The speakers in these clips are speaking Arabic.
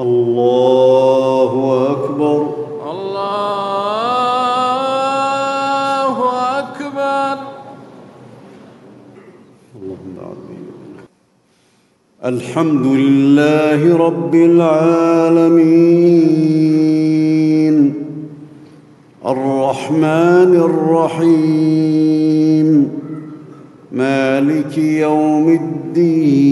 الله أكبر. الله أكبر. اللهم آمين. الحمد لله رب العالمين. الرحمن الرحيم. مالك يوم الدين.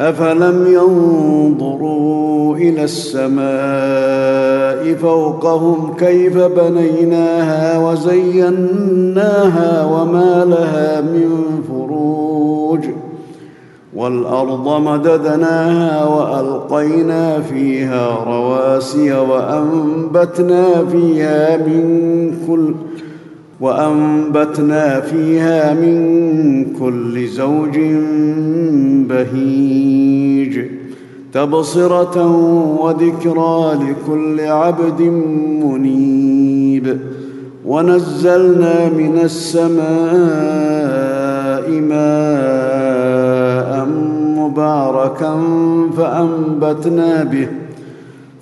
أفلم ينظروا إلى السماء فوقهم كيف بنيناها وزيناها وما لها من فروج والأرض مددناها وألقينا فيها رواسي وأنبتنا فيها من كل وأنبتنا فيها من كل زوج بهيج تبصرة وذكرى لكل عبد منيب ونزلنا من السماء ماء مباركا فأنبتنا به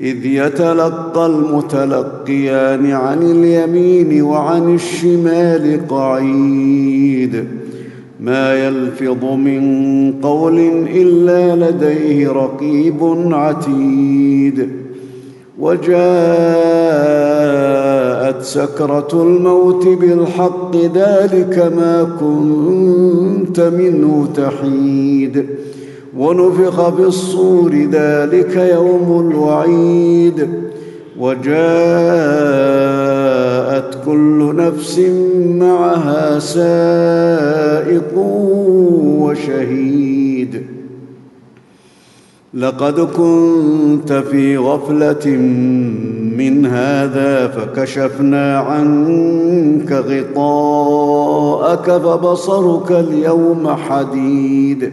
إذ يتلقى المتلقيان عن اليمين وعن الشمال قعيد. ما يلفظ من قول إلا لديه رقيب عتيد. وجاءت سكرة الموت بالحق ذلك ما كنت منه تحيد. ونفخ في الصور ذلك يوم الوعيد. وجاءت كل نفس معها سائق وشهيد. لقد كنت في غفلة من هذا فكشفنا عنك غطاءك فبصرك اليوم حديد.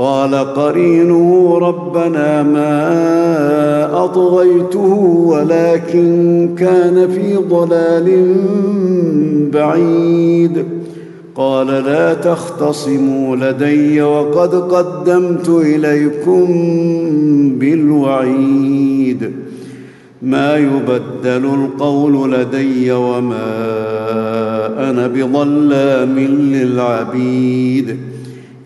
قال قرينه ربنا ما أطغيته ولكن كان في ضلال بعيد. قال لا تختصموا لدي وقد قدمت إليكم بالوعيد. ما يبدل القول لدي وما أنا بظلام للعبيد.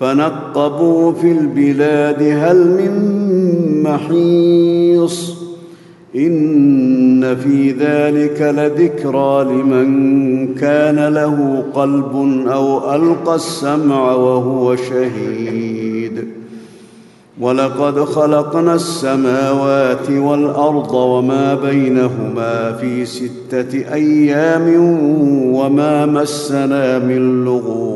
فنقبوا في البلاد هل من محيص إن في ذلك لذكرى لمن كان له قلب أو ألقى السمع وهو شهيد. ولقد خلقنا السماوات والأرض وما بينهما في ستة أيام وما مسنا من لغوب.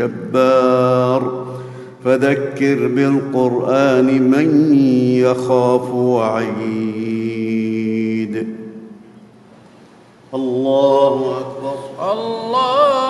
جبار فذكر بالقرآن من يخاف وعيد. الله أكبر. الله